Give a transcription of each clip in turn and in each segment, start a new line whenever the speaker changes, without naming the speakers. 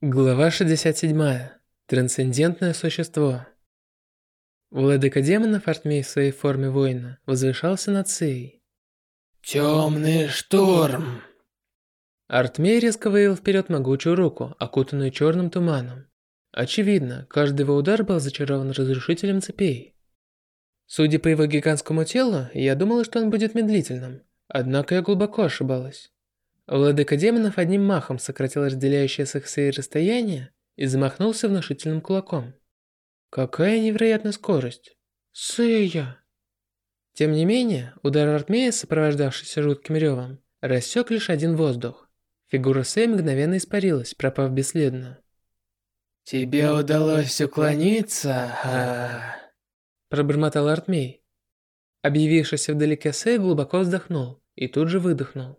Глава 67. Трансцендентное существо. Владыка демонов Артмей в своей форме воина возвышался над Сеей.
Темный шторм.
Артмей резко вывел вперед могучую руку, окутанную черным туманом. Очевидно, каждый его удар был зачарован разрушителем цепей. Судя по его гигантскому телу, я думала, что он будет медлительным. Однако я глубоко ошибалась. Владыка демонов одним махом сократил разделяющее с их расстояние и замахнулся внушительным кулаком. Какая невероятная скорость! Сэя! Тем не менее, удар Артмея, сопровождавшийся жутким ревом, рассек лишь один воздух. Фигура Сэя мгновенно испарилась, пропав бесследно.
«Тебе удалось уклониться, а...»
Пробормотал Артмей. Объявившийся вдалеке Сэй глубоко вздохнул и тут же выдохнул.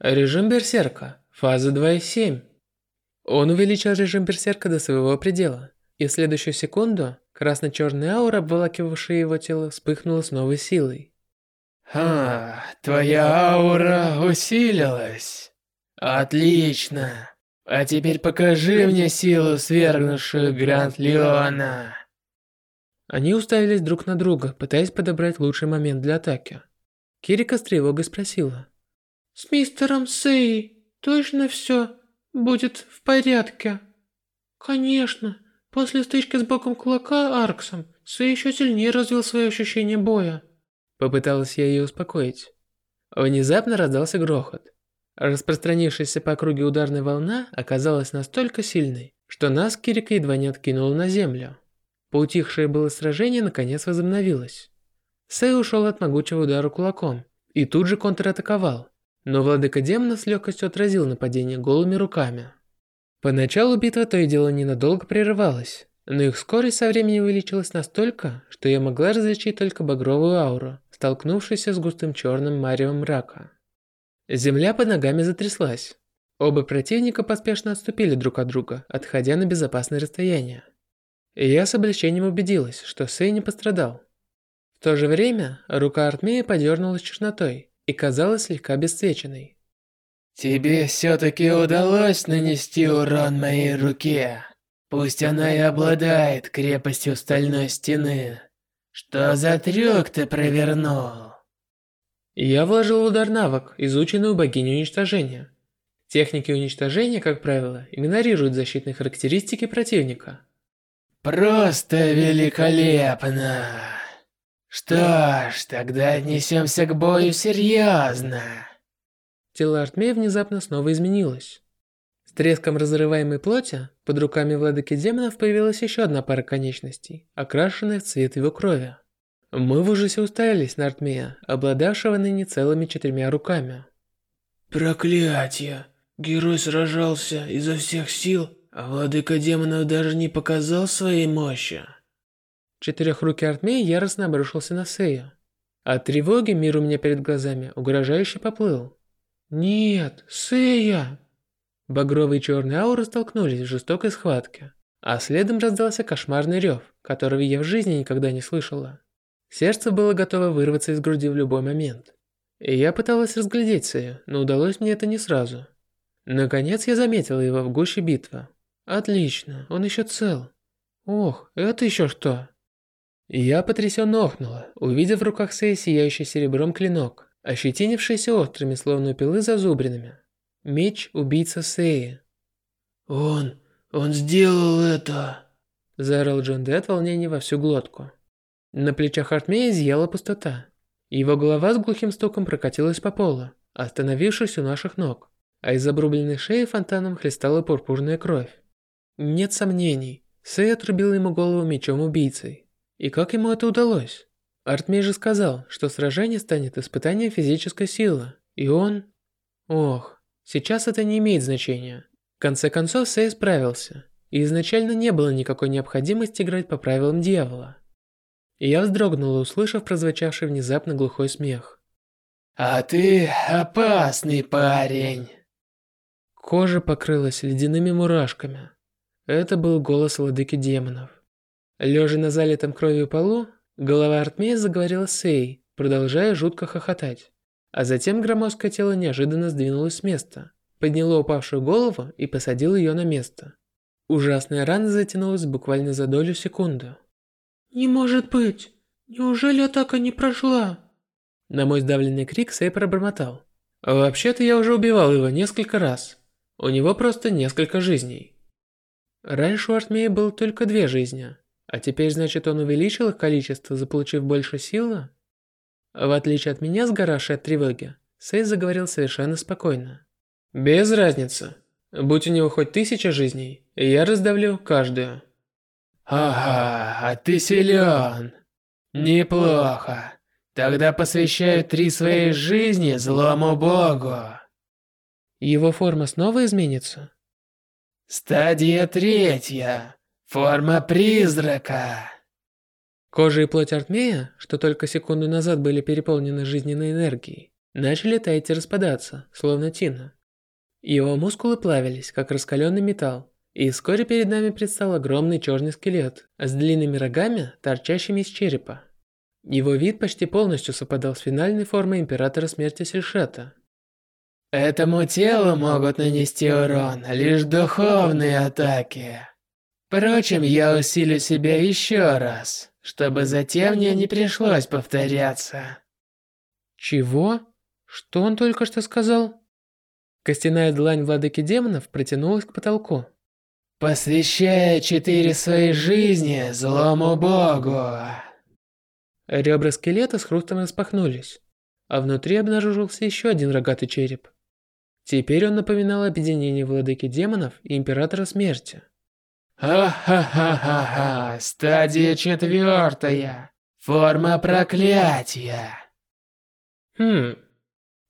Режим Берсерка. Фаза 2.7. Он увеличил режим Берсерка до своего предела, и в следующую секунду красно-черная аура, обволакивавшая его тело, вспыхнула с новой силой.
«Ха, твоя аура усилилась. Отлично. А теперь покажи мне силу свергнувшую Гранд Леона».
Они уставились друг на друга, пытаясь подобрать лучший момент для атаки. Кирика с тревогой спросила. С мистером Сэй точно все будет в порядке? Конечно. После стычки с боком кулака Арксом Сэй еще сильнее развил свои ощущения боя. Попыталась я ее успокоить. Внезапно раздался грохот. Распространившаяся по округе ударная волна оказалась настолько сильной, что нас Кирика едва не откинула на землю. Поутихшее было сражение наконец возобновилось. Сэй ушел от могучего удара кулаком и тут же контратаковал, но владыка демонов с легкостью отразил нападение голыми руками. Поначалу битва то и дело ненадолго прерывалась, но их скорость со временем увеличилась настолько, что я могла различить только багровую ауру, столкнувшуюся с густым черным маревом мрака. Земля под ногами затряслась. Оба противника поспешно отступили друг от друга, отходя на безопасное расстояние. И я с облегчением убедилась, что Сэй не пострадал. В то же время рука Артмея подернулась чернотой, и казалась слегка обесцвеченной.
«Тебе все-таки удалось нанести урон моей руке. Пусть она и обладает крепостью стальной стены. Что за трюк ты провернул?»
Я вложил в удар навык, изученный у богини уничтожения. Техники уничтожения, как правило, игнорируют защитные характеристики противника.
«Просто великолепно!» Что ж, тогда отнесемся к бою серьезно.
Тело Артмея внезапно снова изменилось. С треском разрываемой плоти под руками владыки демонов появилась еще одна пара конечностей, окрашенная в цвет его крови. Мы в ужасе уставились на Артмея, обладавшего ныне целыми четырьмя руками.
Проклятие! Герой сражался изо всех сил, а владыка демонов даже не показал своей мощи.
Четырехрукий Артмей яростно обрушился на Сею. От тревоги мир у меня перед глазами угрожающе поплыл. «Нет, Сея!» Багровые и черные ауры столкнулись в жестокой схватке, а следом раздался кошмарный рев, которого я в жизни никогда не слышала. Сердце было готово вырваться из груди в любой момент. И я пыталась разглядеть Сею, но удалось мне это не сразу. Наконец я заметила его в гуще битвы. Отлично, он еще цел. Ох, это еще что? Я потрясенно охнула, увидев в руках Сэй сияющий серебром клинок, ощетинившийся острыми, словно пилы зазубринами. Меч убийца Сэи.
«Он... он сделал это!»
Заорал Джон Дэ от волнения во всю глотку. На плечах Артмея изъяла пустота. Его голова с глухим стуком прокатилась по полу, остановившись у наших ног, а из обрубленной шеи фонтаном хлестала пурпурная кровь. Нет сомнений, Сэй отрубил ему голову мечом убийцей. И как ему это удалось? Артмей же сказал, что сражение станет испытанием физической силы. И он... Ох, сейчас это не имеет значения. В конце концов, Сэй справился. И изначально не было никакой необходимости играть по правилам дьявола. И я вздрогнула, услышав прозвучавший внезапно глухой смех.
«А ты опасный парень!»
Кожа покрылась ледяными мурашками. Это был голос владыки демонов. Лежа на залитом кровью полу, голова Артмея заговорила с Сей, продолжая жутко хохотать. А затем громоздкое тело неожиданно сдвинулось с места, подняло упавшую голову и посадило ее на место. Ужасная рана затянулась буквально за долю секунды.
«Не может быть! Неужели атака не прошла?»
На мой сдавленный крик Сэй пробормотал. «Вообще-то я уже убивал его несколько раз. У него просто несколько жизней». Раньше у Артмея было только две жизни, а теперь, значит, он увеличил их количество, заполучив больше силы? В отличие от меня, сгоравшей от тревоги, Сэй заговорил совершенно спокойно. «Без разницы. Будь у него хоть тысяча жизней, я раздавлю каждую».
«Ага, а ты силен. Неплохо. Тогда посвящаю три своей жизни злому богу».
Его форма снова изменится?
Стадия третья. Форма призрака.
Кожа и плоть Артмея, что только секунду назад были переполнены жизненной энергией, начали таять и распадаться, словно тина. Его мускулы плавились, как раскаленный металл, и вскоре перед нами предстал огромный черный скелет с длинными рогами, торчащими из черепа. Его вид почти полностью совпадал с финальной формой Императора Смерти Сельшета.
Этому телу могут нанести урон лишь духовные атаки. Впрочем, я усилю себя еще раз, чтобы затем мне не пришлось повторяться.
Чего? Что он только что сказал? Костяная длань владыки демонов протянулась к потолку.
Посвящая четыре своей жизни злому богу.
Ребра скелета с хрустом распахнулись, а внутри обнаружился еще один рогатый череп. Теперь он напоминал объединение владыки демонов и императора смерти.
Ха-ха-ха-ха-ха, стадия четвертая. Форма проклятия.
Хм,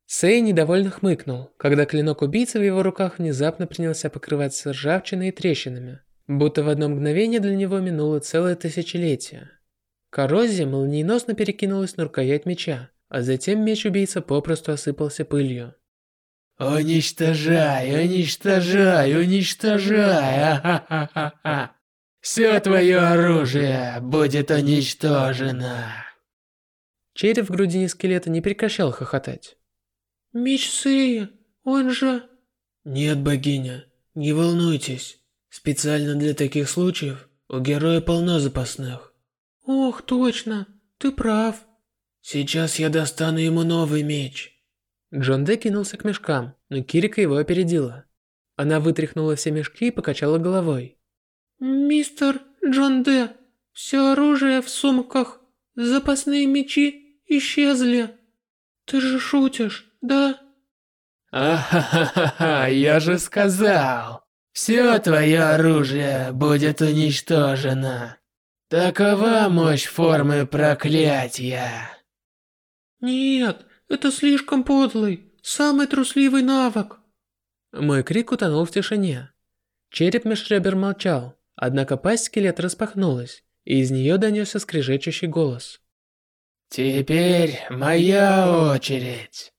Сэй недовольно хмыкнул, когда клинок убийцы в его руках внезапно принялся покрываться ржавчиной и трещинами, будто в одно мгновение для него минуло целое тысячелетие. Коррозия молниеносно перекинулась на рукоять меча, а затем меч убийца попросту осыпался пылью.
«Уничтожай, уничтожай, уничтожай! Все твое оружие будет уничтожено!»
Череп в грудине скелета не прекращал хохотать.
Меч Сэя, он же...
Нет, богиня, не волнуйтесь. Специально для таких случаев у героя полно запасных.
Ох, точно, ты прав.
Сейчас я достану ему новый меч.
Джон Дэ кинулся к мешкам, но Кирика его опередила. Она вытряхнула все мешки и покачала головой.
Мистер Джон Дэ, все оружие в сумках, запасные мечи исчезли. Ты же шутишь да.
Ахахаха, я же сказал. Все твое оружие будет уничтожено. Такова мощь формы проклятия.
Нет, это слишком подлый, самый трусливый навык.
Мой крик утонул в тишине. Череп меж ребер молчал, однако пасть скелета распахнулась, и из нее донесся скрежещущий голос.
Теперь моя очередь.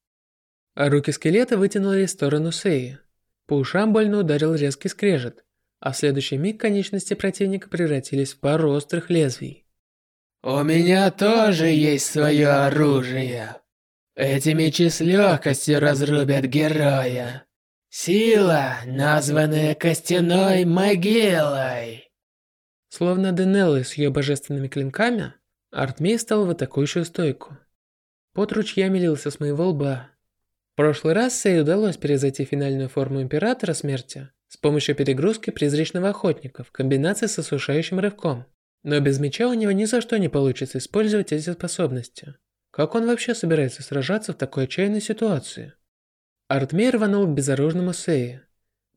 А руки скелета вытянулись в сторону Сеи. По ушам больно ударил резкий скрежет, а в следующий миг конечности противника превратились в пару острых лезвий.
«У меня тоже есть свое оружие. Эти мечи с легкостью разрубят героя. Сила, названная костяной могилой».
Словно Денеллы с ее божественными клинками, Артмей стал в атакующую стойку. Пот ручьями лился с моего лба, прошлый раз Сэй удалось перезайти финальную форму Императора Смерти с помощью перегрузки призрачного охотника в комбинации с осушающим рывком. Но без меча у него ни за что не получится использовать эти способности. Как он вообще собирается сражаться в такой отчаянной ситуации? Артмей рванул к безоружному Сеи.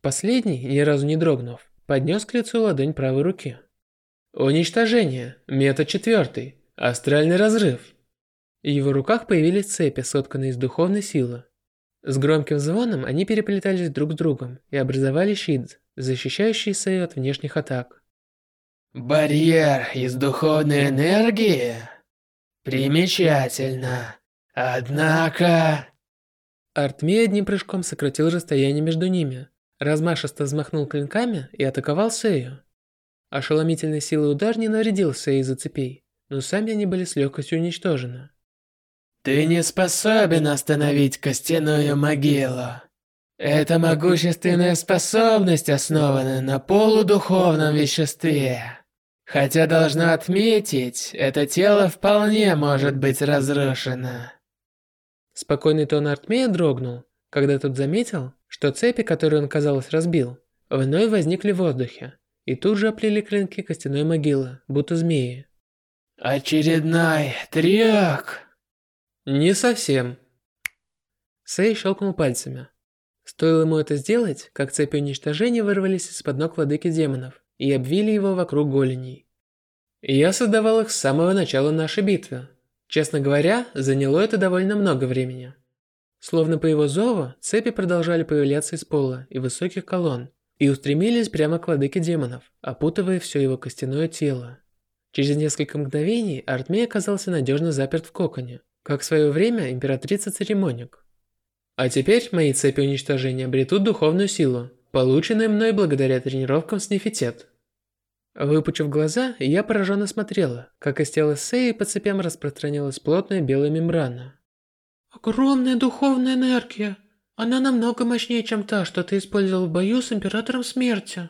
Последний, ни разу не дрогнув, поднес к лицу ладонь правой руки. Уничтожение. Метод четвертый. Астральный разрыв. В его руках появились цепи, сотканные из духовной силы. С громким звоном они переплетались друг с другом и образовали щит, защищающий Сэй от внешних атак.
Барьер из духовной энергии? Примечательно. Однако...
Артмей одним прыжком сократил расстояние между ними, размашисто взмахнул клинками и атаковал Сэю. Ошеломительной силой удар не навредил Сэй из-за цепей, но сами они были с легкостью уничтожены.
Ты не способен остановить костяную могилу. Эта могущественная способность основана на полудуховном веществе. Хотя должна отметить, это тело вполне может быть разрушено.
Спокойный тон Артмея дрогнул, когда тот заметил, что цепи, которые он, казалось, разбил, вновь возникли в воздухе и тут же оплели клинки костяной могилы, будто змеи.
«Очередной трёк!»
«Не совсем». Сэй щелкнул пальцами, Стоило ему это сделать, как цепи уничтожения вырвались из-под ног владыки демонов и обвили его вокруг голеней. Я создавал их с самого начала нашей битвы. Честно говоря, заняло это довольно много времени. Словно по его зову, цепи продолжали появляться из пола и высоких колонн и устремились прямо к владыке демонов, опутывая все его костяное тело. Через несколько мгновений Артмей оказался надежно заперт в коконе, как в свое время императрица-церемоник. А теперь мои цепи уничтожения обретут духовную силу, полученную мной благодаря тренировкам с Нефитет. Выпучив глаза, я пораженно смотрела, как из тела Сеи по цепям распространилась плотная белая мембрана.
Огромная духовная энергия. Она намного мощнее, чем та, что ты использовал в бою с Императором Смерти.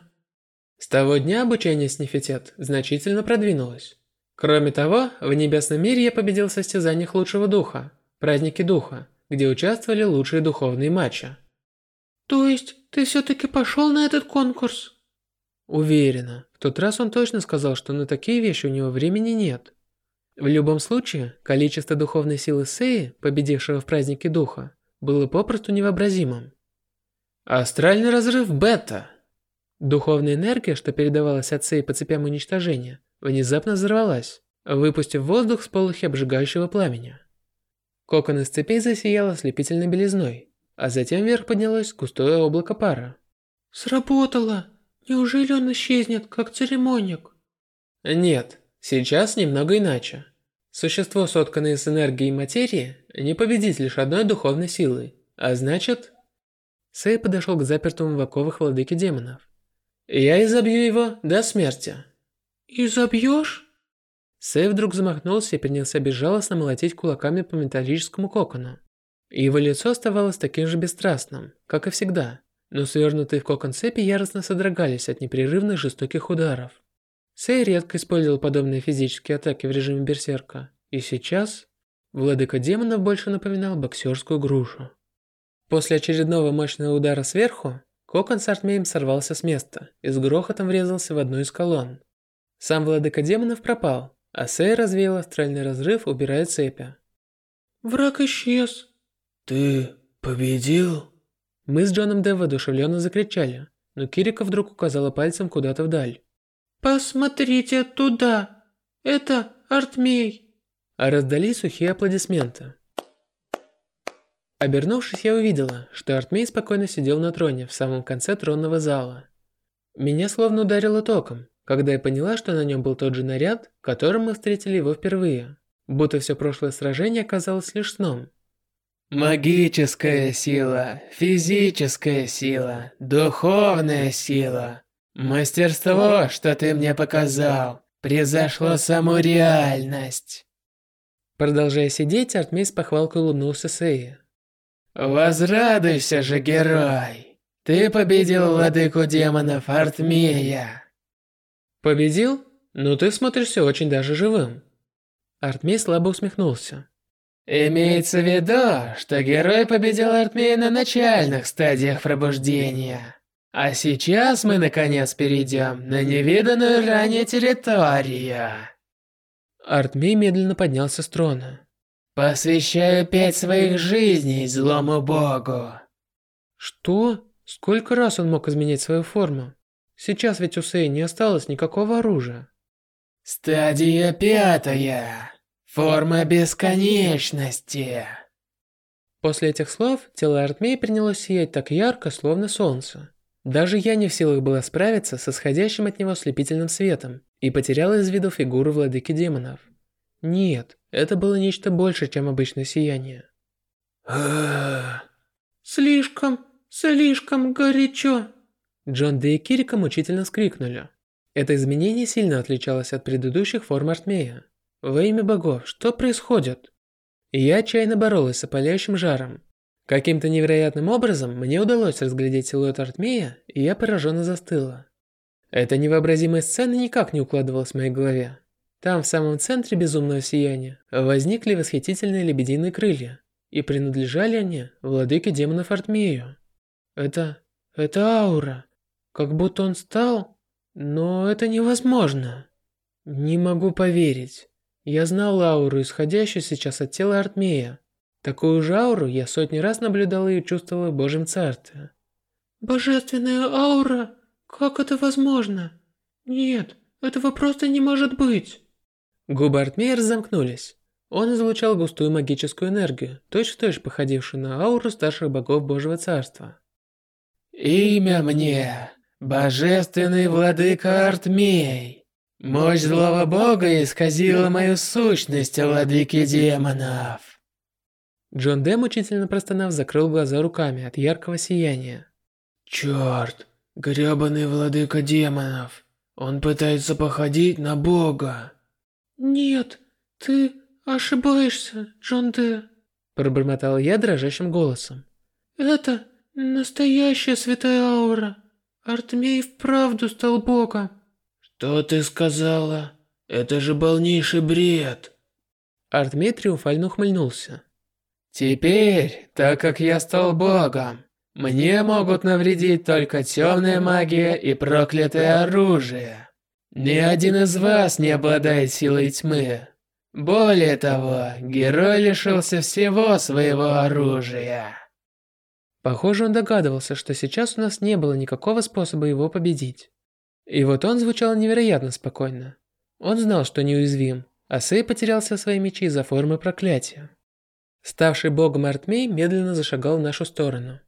С того дня обучение с Нефитет значительно продвинулось. Кроме того, в Небесном мире я победил в состязаниях лучшего духа, праздники духа, где участвовали лучшие духовные матчи.
То есть, ты все-таки пошел на этот конкурс?
Уверена. В тот раз он точно сказал, что на такие вещи у него времени нет. В любом случае, количество духовной силы Сеи, победившего в празднике духа, было попросту невообразимым. Астральный разрыв бета. Духовная энергия, что передавалась от Сеи по цепям уничтожения, внезапно взорвалась, выпустив воздух с полухи обжигающего пламени. Кокон из цепей засиял ослепительной белизной, а затем вверх поднялось густое облако пара.
«Сработало! Неужели он исчезнет, как церемоник?»
Нет, сейчас немного иначе. Существо, сотканное из энергии и материи, не победит лишь одной духовной силой, а значит... Сэй подошел к запертому в оковах владыке демонов. «Я изобью его до смерти».
«Изобьешь?»
Сэй вдруг замахнулся и принялся безжалостно молотить кулаками по металлическому кокону. Его лицо оставалось таким же бесстрастным, как и всегда, но свернутые в кокон цепи яростно содрогались от непрерывных жестоких ударов. Сэй редко использовал подобные физические атаки в режиме берсерка, и сейчас владыка демонов больше напоминал боксерскую грушу. После очередного мощного удара сверху, кокон с Артмеем сорвался с места и с грохотом врезался в одну из колонн. Сам владыка демонов пропал, а Сэй развеял астральный разрыв, убирая цепи.
«Враг исчез».
«Ты победил?»
Мы с Джоном Д воодушевленно закричали, но Кирика вдруг указала пальцем куда-то вдаль.
«Посмотрите туда! Это Артмей!»
А раздались сухие аплодисменты. Обернувшись, я увидела, что Артмей спокойно сидел на троне в самом конце тронного зала. Меня словно ударило током когда я поняла, что на нем был тот же наряд, которым мы встретили его впервые. Будто все прошлое сражение оказалось лишь сном.
Магическая сила, физическая сила, духовная сила. Мастерство, что ты мне показал, превзошло саму реальность.
Продолжая сидеть, Артмей с похвалкой улыбнулся Сеи.
Возрадуйся же, герой! Ты победил владыку демонов Артмея.
«Победил? Ну ты смотришься очень даже живым». Артмей слабо усмехнулся.
«Имеется в виду, что герой победил Артмея на начальных стадиях пробуждения. А сейчас мы наконец перейдем на невиданную ранее территорию».
Артмей медленно поднялся с трона.
«Посвящаю пять своих жизней злому богу».
Что? Сколько раз он мог изменять свою форму? Сейчас ведь у Сэй не осталось никакого оружия.
Стадия пятая. Форма бесконечности.
После этих слов тело Артмей принялось сиять так ярко, словно солнце. Даже я не в силах была справиться со сходящим от него слепительным светом и потеряла из виду фигуру владыки демонов. Нет, это было нечто больше, чем обычное сияние.
Слишком, слишком горячо.
Джон Дэ и Кирика мучительно скрикнули. Это изменение сильно отличалось от предыдущих форм Артмея. Во имя богов, что происходит? я отчаянно боролась с опаляющим жаром. Каким-то невероятным образом мне удалось разглядеть силуэт Артмея, и я пораженно застыла. Эта невообразимая сцена никак не укладывалась в моей голове. Там, в самом центре безумного сияния, возникли восхитительные лебединые крылья, и принадлежали они владыке демонов Артмею. Это... это аура. Как будто он стал... Но это невозможно. Не могу поверить. Я знал ауру, исходящую сейчас от тела Артмея. Такую же ауру я сотни раз наблюдала и чувствовала в Божьем Царстве.
Божественная аура? Как это возможно? Нет, этого просто не может быть.
Губы Артмея разомкнулись. Он излучал густую магическую энергию, точь-в-точь походившую на ауру старших богов Божьего Царства.
«Имя мне, Божественный Владыка Артмей. Мощь злого бога исказила мою сущность, владыки демонов».
Джон Дэ, мучительно простонав, закрыл глаза руками от яркого сияния.
Черт, грёбаный владыка демонов. Он пытается походить на бога.
Нет, ты ошибаешься, Джон Дэ.
Пробормотал я дрожащим голосом.
Это настоящая святая аура. Артемий вправду стал богом.
Что ты сказала? Это же полнейший бред.
Артемий триумфально ухмыльнулся.
Теперь, так как я стал богом, мне могут навредить только темная магия и проклятое оружие. Ни один из вас не обладает силой тьмы. Более того, герой лишился всего своего оружия.
Похоже, он догадывался, что сейчас у нас не было никакого способа его победить. И вот он звучал невероятно спокойно. Он знал, что неуязвим, а Сэй потерял все свои мечи за формы проклятия. Ставший богом Артмей медленно зашагал в нашу сторону.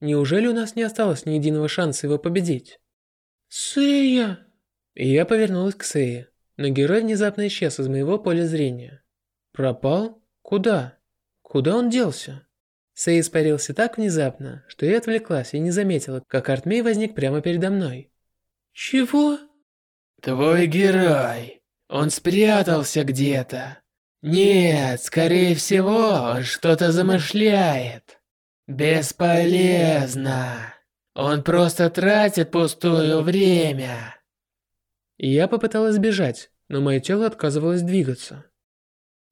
Неужели у нас не осталось ни единого шанса его победить?
Сэя!
И я повернулась к Сэе, но герой внезапно исчез из моего поля зрения. Пропал? Куда? Куда он делся? Сэй испарился так внезапно, что я отвлеклась и не заметила, как Артмей возник прямо передо мной.
Чего?
Твой герой. Он спрятался где-то. Нет, скорее всего, он что-то замышляет. Бесполезно. Он просто тратит пустое время.
Я попыталась бежать, но мое тело отказывалось двигаться.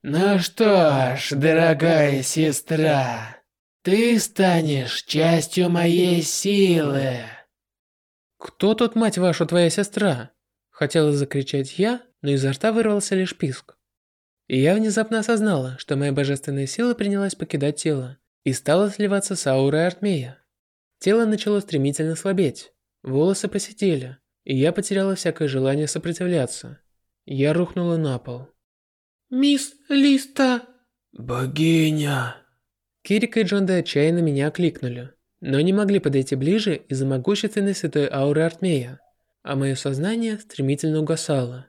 Ну что ж, дорогая сестра, ты станешь частью моей силы.
Кто тут, мать вашу, твоя сестра? Хотела закричать я, но изо рта вырвался лишь писк. И я внезапно осознала, что моя божественная сила принялась покидать тело и стала сливаться с аурой Артмея. Тело начало стремительно слабеть, волосы посидели, и я потеряла всякое желание сопротивляться. Я рухнула на пол.
«Мисс Листа!»
«Богиня!»
Кирика и Джонда отчаянно меня окликнули, но не могли подойти ближе из-за могущественной святой ауры Артмея, а мое сознание стремительно угасало.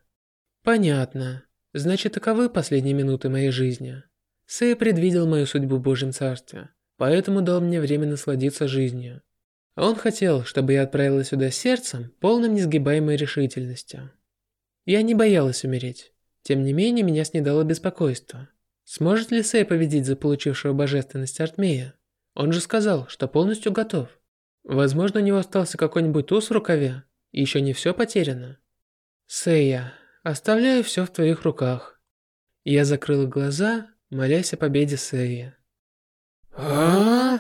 Понятно. Значит, таковы последние минуты моей жизни. Сэй предвидел мою судьбу в Божьем Царстве, поэтому дал мне время насладиться жизнью. Он хотел, чтобы я отправилась сюда сердцем, полным несгибаемой решительностью. Я не боялась умереть. Тем не менее, меня снедало беспокойство. Сможет ли Сэй победить заполучившего божественность Артмея? Он же сказал, что полностью готов. Возможно, у него остался какой-нибудь туз в рукаве, и еще не все потеряно. Сэя, Оставляю все в твоих руках. Я закрыла глаза, молясь о победе Сэя.
А?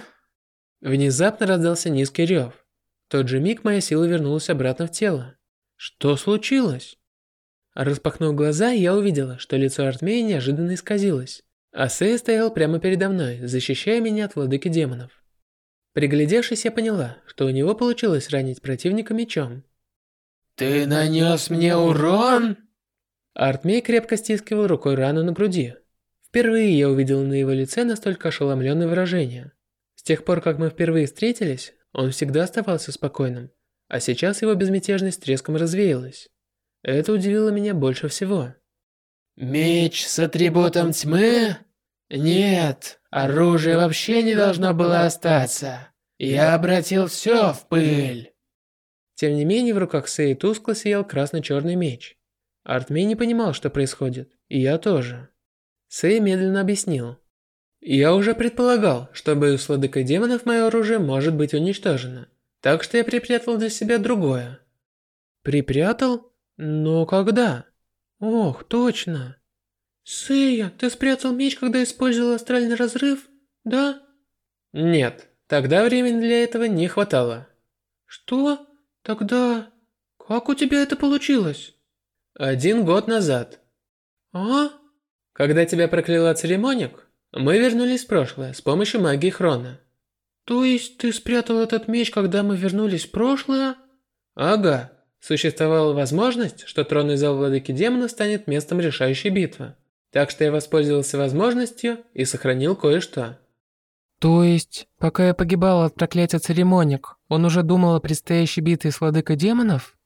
Внезапно раздался низкий рев. Тот же миг моя сила вернулась обратно в тело. Что случилось? Распахнув глаза, я увидела, что лицо Артмея неожиданно исказилось, а Сэй стоял прямо передо мной, защищая меня от владыки демонов. Приглядевшись, я поняла, что у него получилось ранить противника мечом.
«Ты нанес мне урон?»
Артмей крепко стискивал рукой рану на груди. Впервые я увидел на его лице настолько ошеломленное выражение. С тех пор, как мы впервые встретились, он всегда оставался спокойным, а сейчас его безмятежность треском развеялась. Это удивило меня больше всего.
«Меч с атрибутом тьмы? Нет, оружие вообще не должно было остаться. Я обратил все в пыль».
Тем не менее, в руках Сэй тускло сиял красно-черный меч. Артмей не понимал, что происходит, и я тоже. Сэй медленно объяснил. Я уже предполагал, что бою с владыкой демонов мое оружие может быть уничтожено. Так что я припрятал для себя другое. Припрятал? Но когда? Ох, точно. Сэя, ты спрятал меч, когда использовал астральный разрыв? Да? Нет, тогда времени для этого не хватало. Что? Тогда... Как у тебя это получилось? Один год назад. А? Когда тебя прокляла церемоник, мы вернулись в прошлое с помощью магии Хрона. То есть ты спрятал этот меч, когда мы вернулись в прошлое? Ага. Существовала возможность, что тронный зал владыки демонов станет местом решающей битвы. Так что я воспользовался возможностью и сохранил кое-что.
То есть, пока я погибал от проклятия церемоник, он уже думал о предстоящей битве с владыкой демонов?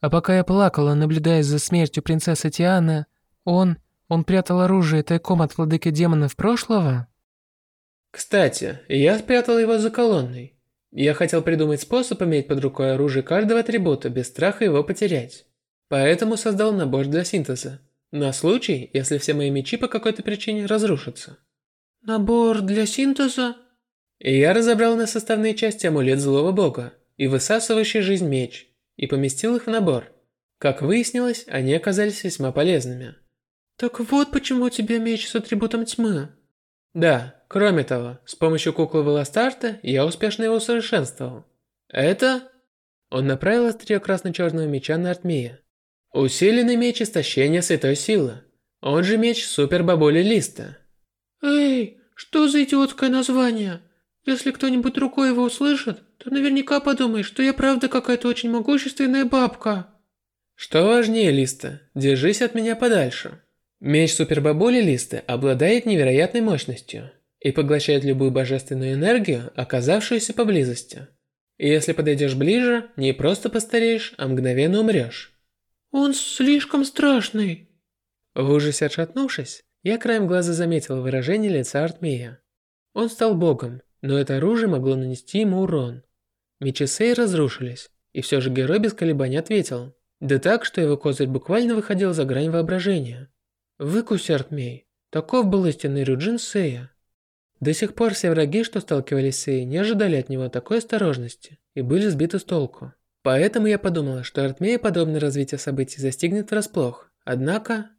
А пока я плакала, наблюдая за смертью принцессы Тианы, он... он прятал оружие тайком от владыки демонов прошлого?
Кстати, я спрятал его за колонной. Я хотел придумать способ иметь под рукой оружие каждого атрибута без страха его потерять. Поэтому создал набор для синтеза. На случай, если все мои мечи по какой-то причине разрушатся.
Набор для синтеза?
И я разобрал на составные части амулет злого бога и высасывающий жизнь меч, и поместил их в набор. Как выяснилось, они оказались весьма полезными.
Так вот почему у тебя меч с атрибутом тьмы.
Да, кроме того, с помощью куклы Веластарта я успешно его усовершенствовал. Это... Он направил острие красно-черного меча на Артмия. Усиленный меч истощения святой силы. Он же меч Супер Бабули Листа.
Эй, что за идиотское название? Если кто-нибудь рукой его услышит, то наверняка подумает, что я правда какая-то очень могущественная бабка.
Что важнее, Листа, держись от меня подальше. Меч супербабули Листы обладает невероятной мощностью и поглощает любую божественную энергию, оказавшуюся поблизости. И если подойдешь ближе, не просто постареешь, а мгновенно умрешь.
Он слишком страшный.
В ужасе отшатнувшись, я краем глаза заметил выражение лица Артмея. Он стал богом, но это оружие могло нанести ему урон. Мечи Сей разрушились, и все же герой без колебаний ответил. Да так, что его козырь буквально выходил за грань воображения. Выкуси, Артмей. Таков был истинный Рюджин Сея. До сих пор все враги, что сталкивались с Сеей, не ожидали от него такой осторожности и были сбиты с толку. Поэтому я подумала, что Артмея подобное развитие событий застигнет врасплох. Однако...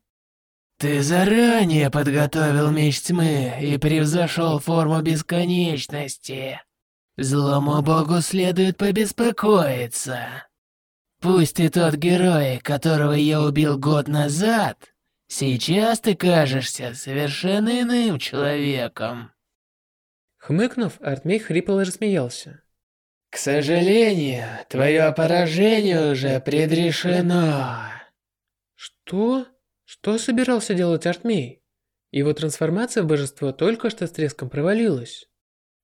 Ты заранее подготовил меч тьмы и превзошел форму бесконечности. Злому богу следует побеспокоиться. Пусть ты тот герой, которого я убил год назад, Сейчас ты кажешься совершенно иным человеком.
Хмыкнув, Артмей хрипло рассмеялся.
К сожалению, твое поражение уже предрешено.
Что? Что собирался делать Артмей? Его трансформация в божество только что с треском провалилась.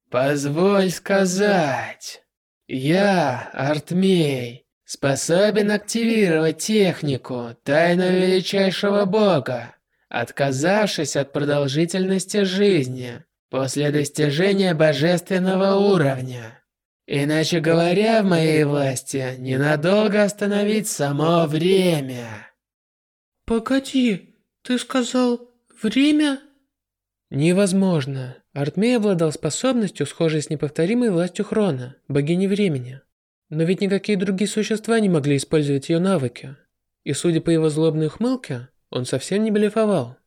Позволь сказать. Я, Артмей, способен активировать технику тайну величайшего бога, отказавшись от продолжительности жизни после достижения божественного уровня. Иначе говоря, в моей власти ненадолго остановить само время.
Погоди, ты сказал время?
Невозможно. Артмей обладал способностью, схожей с неповторимой властью Хрона, богини времени. Но ведь никакие другие существа не могли использовать ее навыки. И судя по его злобной ухмылке, он совсем не блефовал.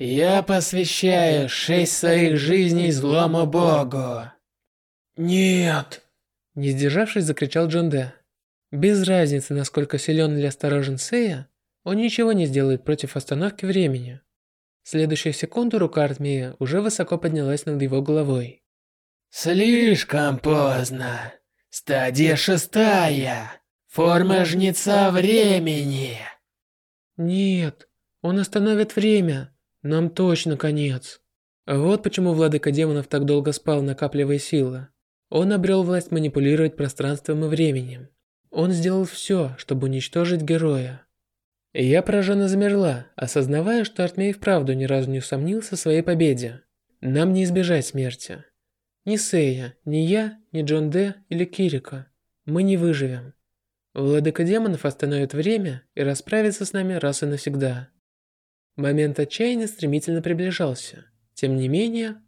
«Я посвящаю шесть своих жизней злому богу!»
«Нет!»
Не сдержавшись, закричал Джон Де. Без разницы, насколько силен или осторожен Сея, он ничего не сделает против остановки времени. В следующую секунду рука Артмея уже высоко поднялась над его головой.
«Слишком поздно!» Стадия шестая. Форма жнеца времени.
Нет, он остановит время. Нам точно конец. Вот почему владыка демонов так долго спал, накапливая силы. Он обрел власть манипулировать пространством и временем. Он сделал все, чтобы уничтожить героя. Я пораженно замерла, осознавая, что Артмей вправду ни разу не усомнился в своей победе. Нам не избежать смерти. Ни Сея, ни я, ни Джон Де или Кирика. Мы не выживем. Владыка демонов остановит время и расправится с нами раз и навсегда. Момент отчаяния стремительно приближался. Тем не менее,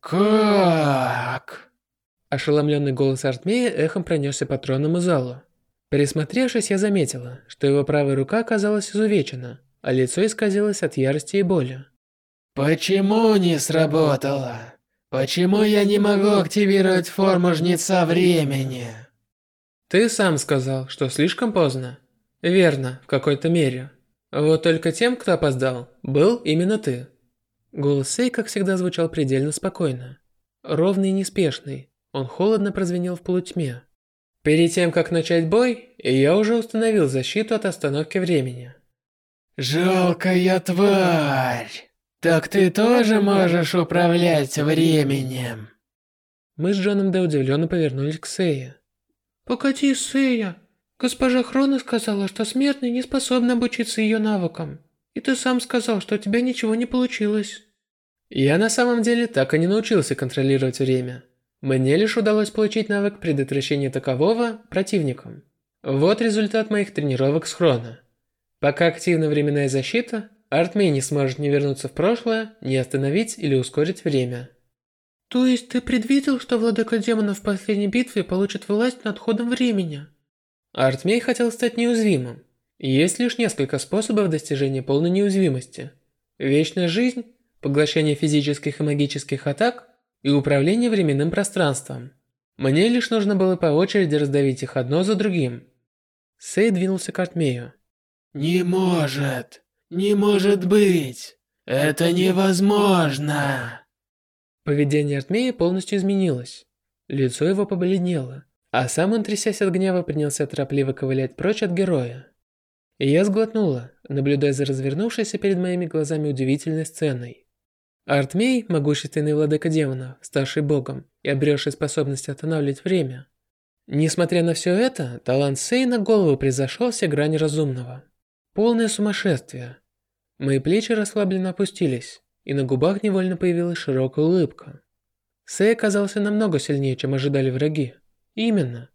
Как?
Ошеломленный голос Артмея эхом пронесся по тронному залу. Присмотревшись, я заметила, что его правая рука оказалась изувечена, а лицо исказилось от ярости и боли.
Почему не сработало? Почему я не могу активировать форму Жнеца Времени?
Ты сам сказал, что слишком поздно. Верно, в какой-то мере. Вот только тем, кто опоздал, был именно ты. Голос Сей, как всегда, звучал предельно спокойно. Ровный и неспешный, он холодно прозвенел в полутьме. Перед тем, как начать бой, я уже установил защиту от остановки времени.
Жалкая тварь! Так ты тоже можешь управлять временем?
Мы с Джоном Де удивленно повернулись к Сее.
Погоди, Сея. Госпожа Хрона сказала, что смертный не способен обучиться ее навыкам. И ты сам сказал, что у тебя ничего не получилось.
Я на самом деле так и не научился контролировать время. Мне лишь удалось получить навык предотвращения такового противником. Вот результат моих тренировок с Хрона. Пока активна временная защита, Артмей не сможет ни вернуться в прошлое, ни остановить или ускорить время.
То есть ты предвидел, что владыка демонов в последней битве получит власть над ходом времени?
Артмей хотел стать неуязвимым. Есть лишь несколько способов достижения полной неуязвимости. Вечная жизнь, поглощение физических и магических атак и управление временным пространством. Мне лишь нужно было по очереди раздавить их одно за другим. Сей двинулся к Артмею.
«Не может! Не может быть! Это невозможно!»
Поведение Артмея полностью изменилось. Лицо его побледнело, а сам он, трясясь от гнева, принялся торопливо ковылять прочь от героя. И я сглотнула, наблюдая за развернувшейся перед моими глазами удивительной сценой. Артмей, могущественный владыка демонов, ставший богом и обретший способность останавливать время. Несмотря на все это, талант Сей на голову превзошел все грани разумного. Полное сумасшествие. Мои плечи расслабленно опустились, и на губах невольно появилась широкая улыбка. Сей оказался намного сильнее, чем ожидали враги. Именно.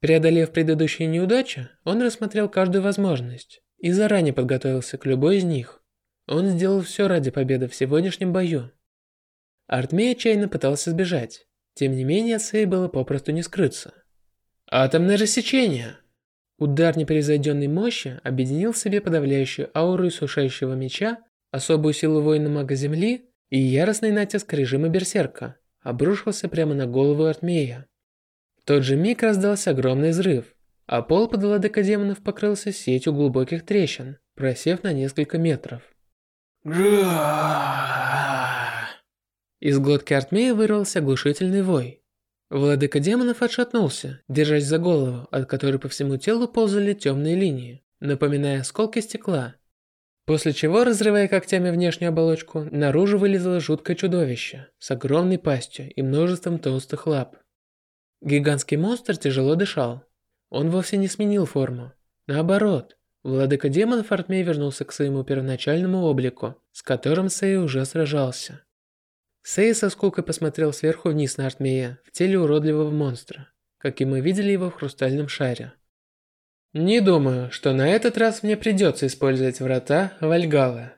Преодолев предыдущие неудачи, он рассмотрел каждую возможность и заранее подготовился к любой из них. Он сделал все ради победы в сегодняшнем бою. Артмей отчаянно пытался сбежать. Тем не менее, Сэй было попросту не скрыться. Атомное рассечение! Удар непревзойденной мощи объединил в себе подавляющую ауру иссушающего меча, особую силу воина-мага Земли и яростный натиск режима Берсерка, обрушился прямо на голову Артмея. Тот же миг раздался огромный взрыв, а пол под владыка демонов покрылся сетью глубоких трещин, просев на несколько метров. Из глотки Артмея вырвался оглушительный вой. Владыка демонов отшатнулся, держась за голову, от которой по всему телу ползали темные линии, напоминая осколки стекла. После чего, разрывая когтями внешнюю оболочку, наружу вылезло жуткое чудовище с огромной пастью и множеством толстых лап. Гигантский монстр тяжело дышал. Он вовсе не сменил форму. Наоборот, Владыка демонов Артмей вернулся к своему первоначальному облику, с которым Сэй уже сражался. Сэй со скукой посмотрел сверху вниз на Артмея в теле уродливого монстра, как и мы видели его в хрустальном шаре. Не думаю, что на этот раз мне придется использовать врата Вальгала.